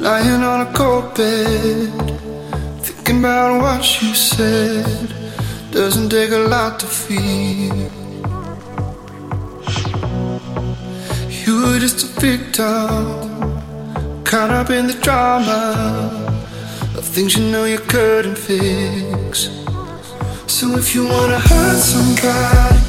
lying on a cold bed, thinking about what you said. Doesn't take a lot to feel. You were just a victim, caught up in the drama of things you know you couldn't fix. So if you wanna hurt somebody.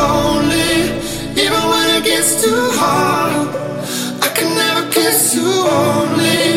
lonely, even when it gets too hard. I can never kiss you only.